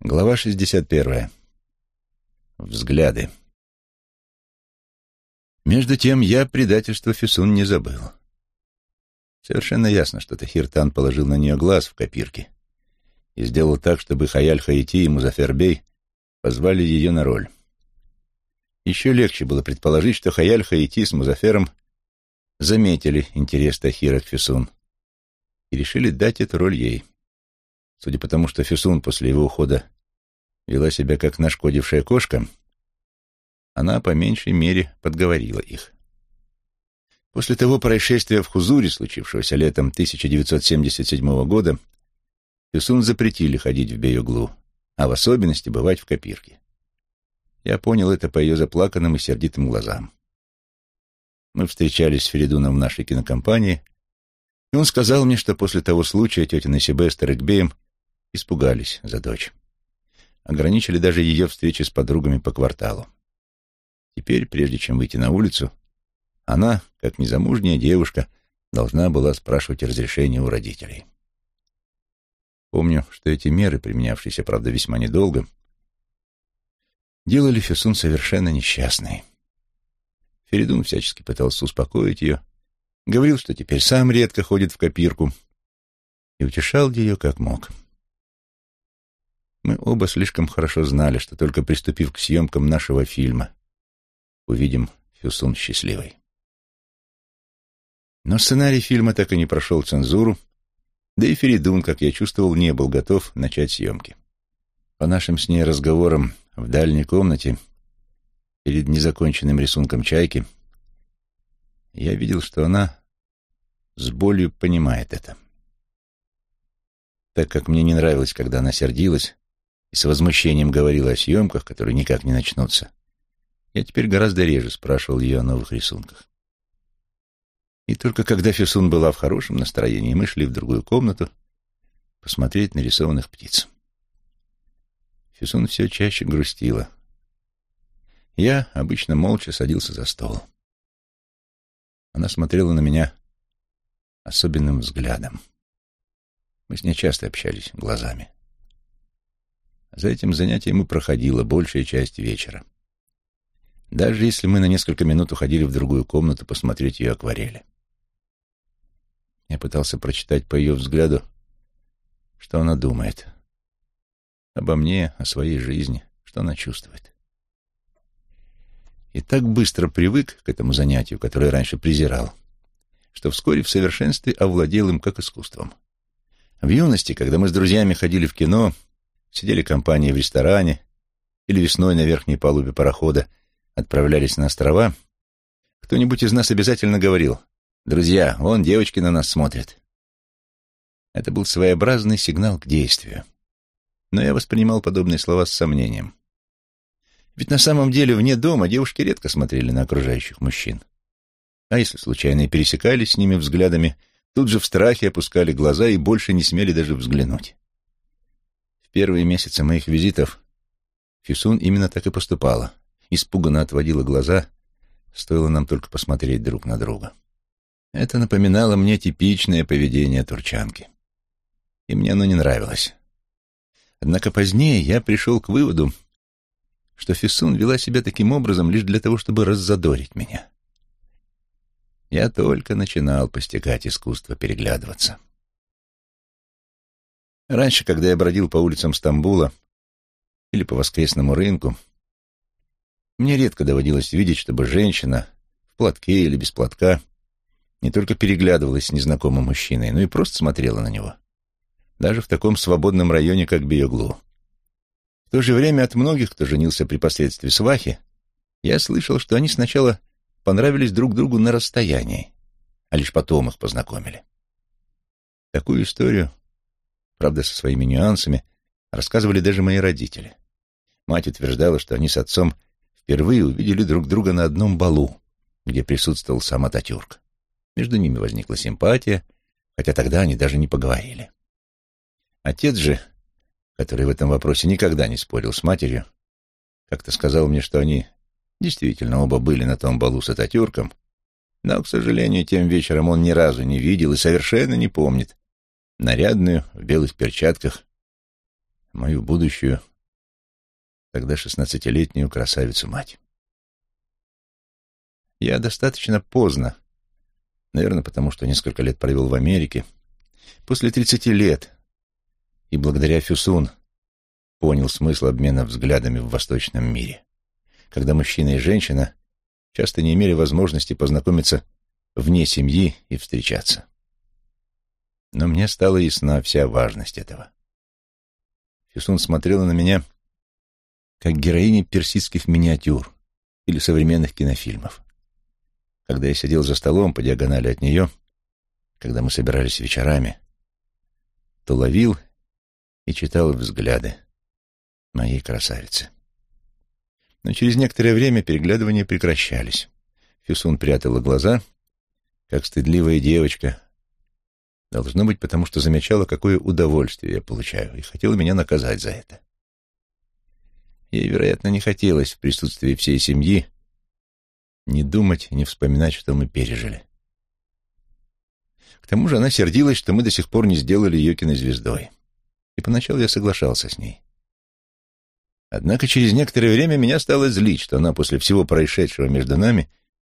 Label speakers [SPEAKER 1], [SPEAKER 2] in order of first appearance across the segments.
[SPEAKER 1] Глава 61. Взгляды. Между тем я предательство Фисун не забыл. Совершенно ясно, что Тахиртан положил на нее глаз в копирке и сделал так, чтобы Хаяль Хаити и Музафербей позвали ее на роль. Еще легче было предположить, что Хаяль Хаити с Музафером заметили интерес Тахира к Фисун и решили дать эту роль ей. Судя по тому, что Фисун после его ухода вела себя как нашкодившая кошка, она по меньшей мере подговорила их. После того происшествия в Хузуре, случившегося летом 1977 года, Фисун запретили ходить в Бейоглу, а в особенности бывать в Копирке. Я понял это по ее заплаканным и сердитым глазам. Мы встречались с Феридуном в нашей кинокомпании, и он сказал мне, что после того случая тетя Насибе с Тарыкбеем испугались за дочь. Ограничили даже ее встречи с подругами по кварталу. Теперь, прежде чем выйти на улицу, она, как незамужняя девушка, должна была спрашивать разрешение у родителей. Помню, что эти меры, применявшиеся, правда, весьма недолго, делали Фесун совершенно несчастной. Феридун всячески пытался успокоить ее, говорил, что теперь сам редко ходит в копирку, и утешал ее как мог. Мы оба слишком хорошо знали, что только приступив к съемкам нашего фильма, увидим Фюсун счастливой. Но сценарий фильма так и не прошел цензуру, да и Феридун, как я чувствовал, не был готов начать съемки. По нашим с ней разговорам в дальней комнате, перед незаконченным рисунком чайки, я видел, что она с болью понимает это. Так как мне не нравилось, когда она сердилась и с возмущением говорила о съемках, которые никак не начнутся, я теперь гораздо реже спрашивал ее о новых рисунках. И только когда Фисун была в хорошем настроении, мы шли в другую комнату посмотреть нарисованных птиц. Фисун все чаще грустила. Я обычно молча садился за стол. Она смотрела на меня особенным взглядом. Мы с ней часто общались глазами. За этим занятием и проходила большая часть вечера. Даже если мы на несколько минут уходили в другую комнату посмотреть ее акварели. Я пытался прочитать по ее взгляду, что она думает. Обо мне, о своей жизни, что она чувствует. И так быстро привык к этому занятию, которое раньше презирал, что вскоре в совершенстве овладел им как искусством. В юности, когда мы с друзьями ходили в кино, сидели компанией в ресторане или весной на верхней палубе парохода отправлялись на острова, кто-нибудь из нас обязательно говорил «Друзья, вон девочки на нас смотрят». Это был своеобразный сигнал к действию. Но я воспринимал подобные слова с сомнением. Ведь на самом деле вне дома девушки редко смотрели на окружающих мужчин. А если случайно и пересекались с ними взглядами, тут же в страхе опускали глаза и больше не смели даже взглянуть. В первые месяцы моих визитов Фисун именно так и поступала. Испуганно отводила глаза, стоило нам только посмотреть друг на друга. Это напоминало мне типичное поведение турчанки. И мне оно не нравилось. Однако позднее я пришел к выводу, что Фисун вела себя таким образом лишь для того, чтобы раззадорить меня. Я только начинал постигать искусство переглядываться. Раньше, когда я бродил по улицам Стамбула или по воскресному рынку, мне редко доводилось видеть, чтобы женщина в платке или без платка не только переглядывалась с незнакомым мужчиной, но и просто смотрела на него. Даже в таком свободном районе, как Биоглу. В то же время от многих, кто женился при последствии свахи, я слышал, что они сначала понравились друг другу на расстоянии, а лишь потом их познакомили. Такую историю правда, со своими нюансами, рассказывали даже мои родители. Мать утверждала, что они с отцом впервые увидели друг друга на одном балу, где присутствовал сам Ататюрк. Между ними возникла симпатия, хотя тогда они даже не поговорили. Отец же, который в этом вопросе никогда не спорил с матерью, как-то сказал мне, что они действительно оба были на том балу с Ататюрком, но, к сожалению, тем вечером он ни разу не видел и совершенно не помнит, нарядную, в белых перчатках, мою будущую тогда шестнадцатилетнюю красавицу-мать. Я достаточно поздно, наверное, потому что несколько лет провел в Америке, после тридцати лет, и благодаря Фюсун понял смысл обмена взглядами в восточном мире, когда мужчина и женщина часто не имели возможности познакомиться вне семьи и встречаться. Но мне стала ясна вся важность этого. Фюсун смотрела на меня, как героиня персидских миниатюр или современных кинофильмов. Когда я сидел за столом по диагонали от нее, когда мы собирались вечерами, то ловил и читал взгляды моей красавицы. Но через некоторое время переглядывания прекращались. Фюсун прятала глаза, как стыдливая девочка. Должно быть, потому что замечала, какое удовольствие я получаю, и хотела меня наказать за это. Ей, вероятно, не хотелось в присутствии всей семьи не думать, не вспоминать, что мы пережили. К тому же она сердилась, что мы до сих пор не сделали ее кинозвездой. И поначалу я соглашался с ней. Однако через некоторое время меня стало злить, что она после всего происшедшего между нами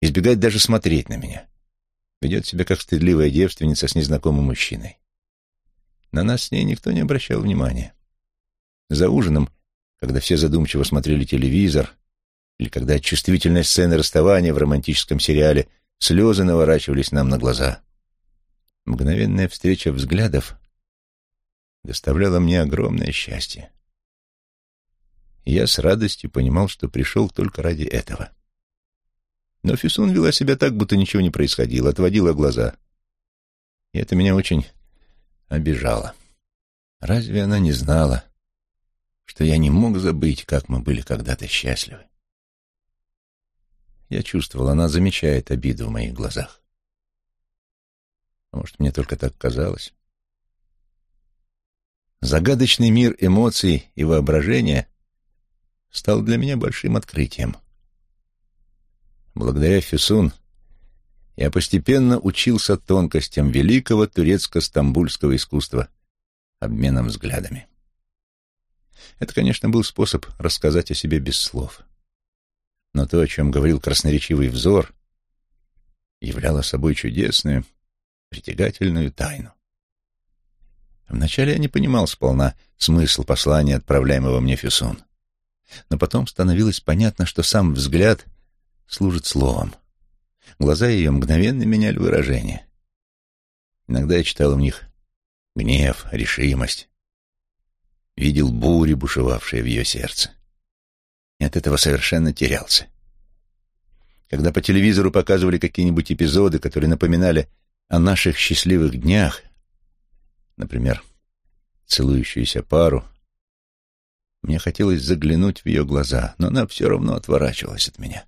[SPEAKER 1] избегает даже смотреть на меня. Ведет себя как стыдливая девственница с незнакомым мужчиной. На нас с ней никто не обращал внимания. За ужином, когда все задумчиво смотрели телевизор, или когда чувствительная сцена расставания в романтическом сериале слезы наворачивались нам на глаза. Мгновенная встреча взглядов доставляла мне огромное счастье я с радостью понимал, что пришел только ради этого. Но Фисун вела себя так, будто ничего не происходило, отводила глаза. И это меня очень обижало. Разве она не знала, что я не мог забыть, как мы были когда-то счастливы? Я чувствовал, она замечает обиду в моих глазах. Может, мне только так казалось. Загадочный мир эмоций и воображения стал для меня большим открытием. Благодаря Фюсун я постепенно учился тонкостям великого турецко-стамбульского искусства обменом взглядами. Это, конечно, был способ рассказать о себе без слов. Но то, о чем говорил красноречивый взор, являло собой чудесную, притягательную тайну. Вначале я не понимал сполна смысл послания, отправляемого мне Фюсун. Но потом становилось понятно, что сам взгляд служит словом. Глаза ее мгновенно меняли выражение. Иногда я читал в них гнев, решимость. Видел бури, бушевавшие в ее сердце. И от этого совершенно терялся. Когда по телевизору показывали какие-нибудь эпизоды, которые напоминали о наших счастливых днях, например, целующуюся пару — мне хотелось заглянуть в ее глаза, но она все равно отворачивалась от меня,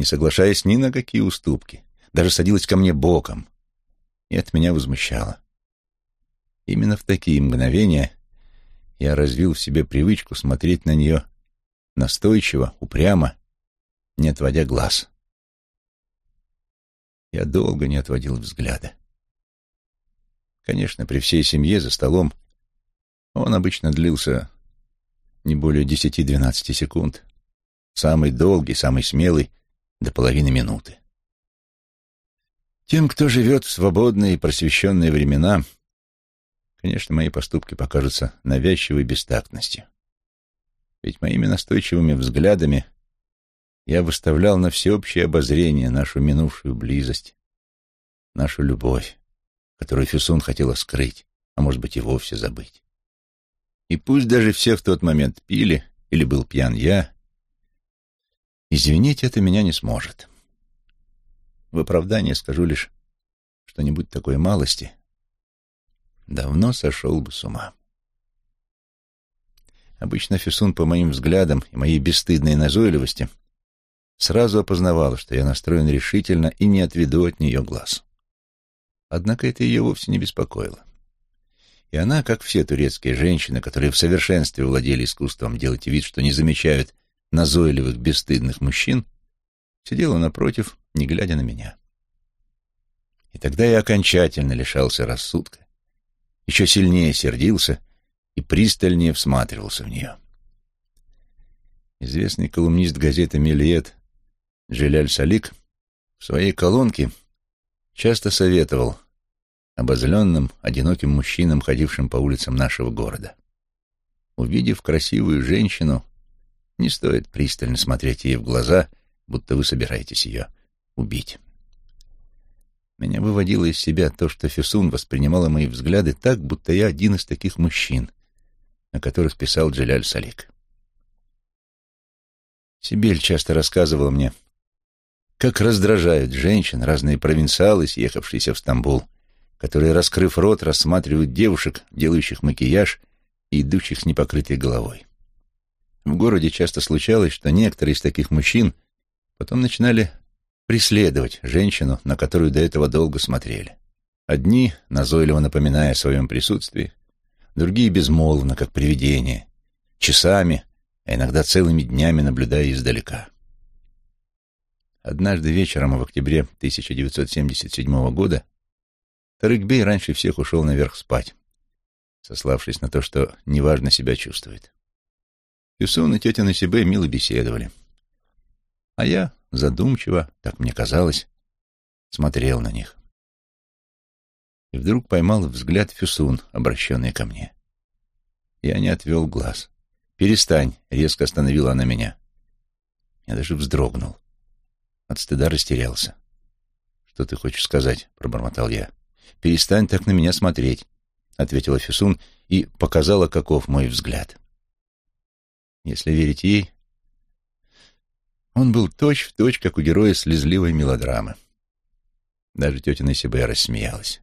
[SPEAKER 1] не соглашаясь ни на какие уступки, даже садилась ко мне боком. И это меня возмущало. Именно в такие мгновения я развил в себе привычку смотреть на нее настойчиво, упрямо, не отводя глаз. Я долго не отводил взгляда. Конечно, при всей семье за столом он обычно длился не более десяти-двенадцати секунд. Самый долгий, самый смелый — до половины минуты. Тем, кто живет в свободные и просвещенные времена, конечно, мои поступки покажутся навязчивой бестактностью. Ведь моими настойчивыми взглядами я выставлял на всеобщее обозрение нашу минувшую близость, нашу любовь, которую Фюсун хотела скрыть, а может быть и вовсе забыть. И пусть даже все в тот момент пили, или был пьян я, извинить это меня не сможет. В оправдание скажу лишь что-нибудь такой малости. Давно сошел бы с ума. Обычно Фисун по моим взглядам и моей бесстыдной назойливости сразу опознавала, что я настроен решительно и не отведу от нее глаз. Однако это ее вовсе не беспокоило. И она, как все турецкие женщины, которые в совершенстве владели искусством делать вид, что не замечают назойливых, бесстыдных мужчин, сидела напротив, не глядя на меня. И тогда я окончательно лишался рассудка, еще сильнее сердился и пристальнее всматривался в нее. Известный колумнист газеты «Мельет» Джиляль Салик в своей колонке часто советовал обозленным, одиноким мужчинам, ходившим по улицам нашего города. Увидев красивую женщину, не стоит пристально смотреть ей в глаза, будто вы собираетесь ее убить. Меня выводило из себя то, что Фесун воспринимала мои взгляды так, будто я один из таких мужчин, о которых писал Джиляль Салик. Сибель часто рассказывала мне, как раздражают женщин разные провинциалы, съехавшиеся в Стамбул, которые, раскрыв рот, рассматривают девушек, делающих макияж и идущих с непокрытой головой. В городе часто случалось, что некоторые из таких мужчин потом начинали преследовать женщину, на которую до этого долго смотрели. Одни, назойливо напоминая о своем присутствии, другие безмолвно, как привидения, часами, а иногда целыми днями наблюдая издалека. Однажды вечером в октябре 1977 года Тарыкбей раньше всех ушел наверх спать, сославшись на то, что неважно себя чувствует. Юсун и тетя Насибе мило беседовали. А я задумчиво, так мне казалось, смотрел на них. И вдруг поймал взгляд Фюсун, обращенный ко мне. Я не отвел глаз. «Перестань!» — резко остановила она меня. Я даже вздрогнул. От стыда растерялся. «Что ты хочешь сказать?» — пробормотал я. «Перестань так на меня смотреть», — ответила Фюсун и показала, каков мой взгляд. Если верить ей, он был точь-в-точь, точь, как у героя слезливой мелодрамы. Даже тетя Насибе рассмеялась.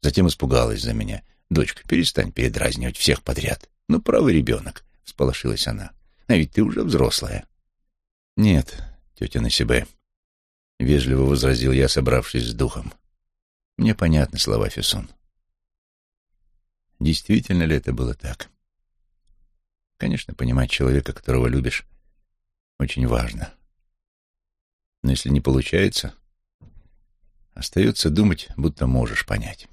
[SPEAKER 1] Затем испугалась за меня. «Дочка, перестань передразнивать всех подряд. Ну, правый ребенок», — всполошилась она. «А ведь ты уже взрослая». «Нет, тетя Насибе», — вежливо возразил я, собравшись с духом. «Мне понятны слова Фессон. Действительно ли это было так? Конечно, понимать человека, которого любишь, очень важно. Но если не получается, остается думать, будто можешь понять.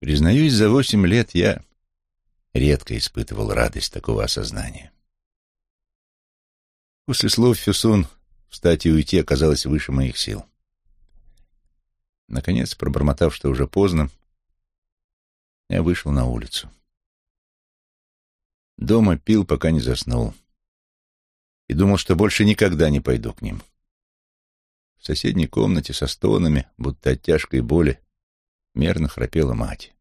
[SPEAKER 1] Признаюсь, за восемь лет я редко испытывал радость такого осознания. После слов Фюсун встать и уйти оказалось выше моих сил. Наконец, пробормотав, что уже поздно, я вышел на улицу. Дома пил, пока не заснул и думал, что больше никогда не пойду к ним. В соседней комнате со стонами, будто от тяжкой боли, мерно храпела мать.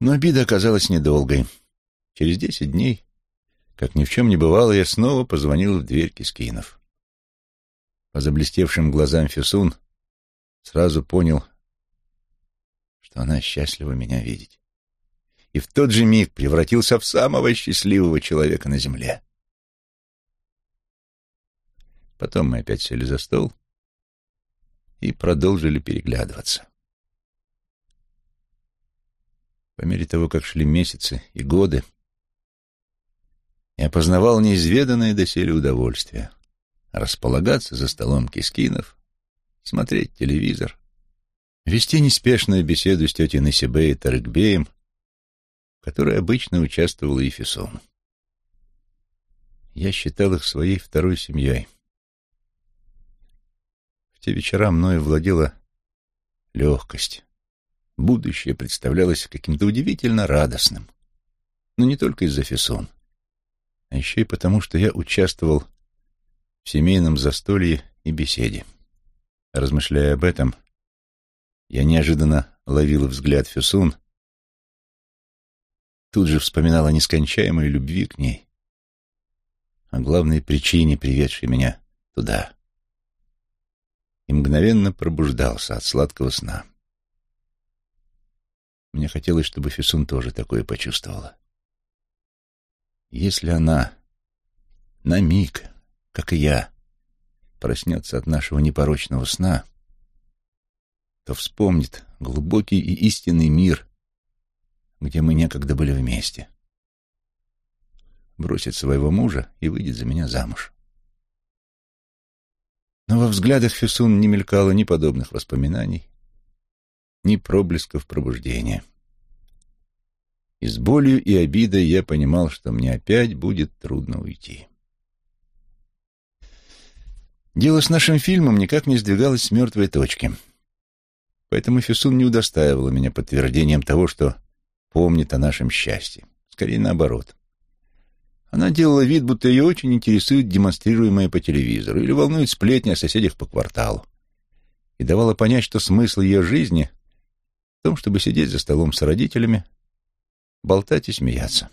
[SPEAKER 1] Но обида оказалась недолгой. Через десять дней, как ни в чем не бывало, я снова позвонил в дверь Кискинов. По заблестевшим глазам Фисун сразу понял, что она счастлива меня видеть. И в тот же миг превратился в самого счастливого человека на земле. Потом мы опять сели за стол и продолжили переглядываться. По мере того, как шли месяцы и годы, я познавал неизведанное доселе удовольствие — располагаться за столом кискинов, смотреть телевизор, вести неспешную беседу с тетей Насибе и Тарыкбеем, которой обычно участвовал и Фессон. Я считал их своей второй семьей — те вечера мною владела легкость. Будущее представлялось каким-то удивительно радостным. Но не только из-за Фессон, а еще и потому, что я участвовал в семейном застолье и беседе. Размышляя об этом, я неожиданно ловил взгляд Фюсун, тут же вспоминал о нескончаемой любви к ней, о главной причине, приведшей меня туда и мгновенно пробуждался от сладкого сна. Мне хотелось, чтобы Фисун тоже такое почувствовала. Если она на миг, как и я, проснется от нашего непорочного сна, то вспомнит глубокий и истинный мир, где мы некогда были вместе. Бросит своего мужа и выйдет за меня замуж. Но во взглядах Фюсун не мелькало ни подобных воспоминаний, ни проблесков пробуждения. И с болью и обидой я понимал, что мне опять будет трудно уйти. Дело с нашим фильмом никак не сдвигалось с мертвой точки. Поэтому Фисун не удостаивала меня подтверждением того, что помнит о нашем счастье. Скорее наоборот. Она делала вид, будто ее очень интересует демонстрируемое по телевизору или волнует сплетни о соседях по кварталу. И давала понять, что смысл ее жизни в том, чтобы сидеть за столом с родителями, болтать и смеяться.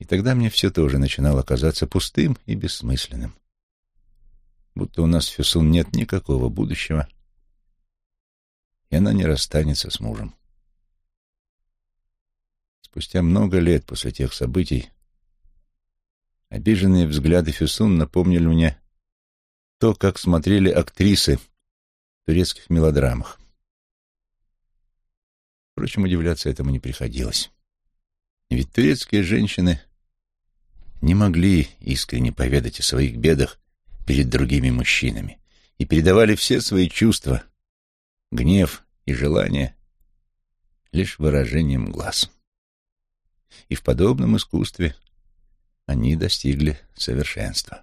[SPEAKER 1] И тогда мне все тоже начинало казаться пустым и бессмысленным. Будто у нас с Фюсун нет никакого будущего, и она не расстанется с мужем. Спустя много лет после тех событий обиженные взгляды Фюсун напомнили мне то, как смотрели актрисы в турецких мелодрамах. Впрочем, удивляться этому не приходилось. Ведь турецкие женщины не могли искренне поведать о своих бедах перед другими мужчинами и передавали все свои чувства, гнев и желания лишь выражением глаз и в подобном искусстве они достигли совершенства.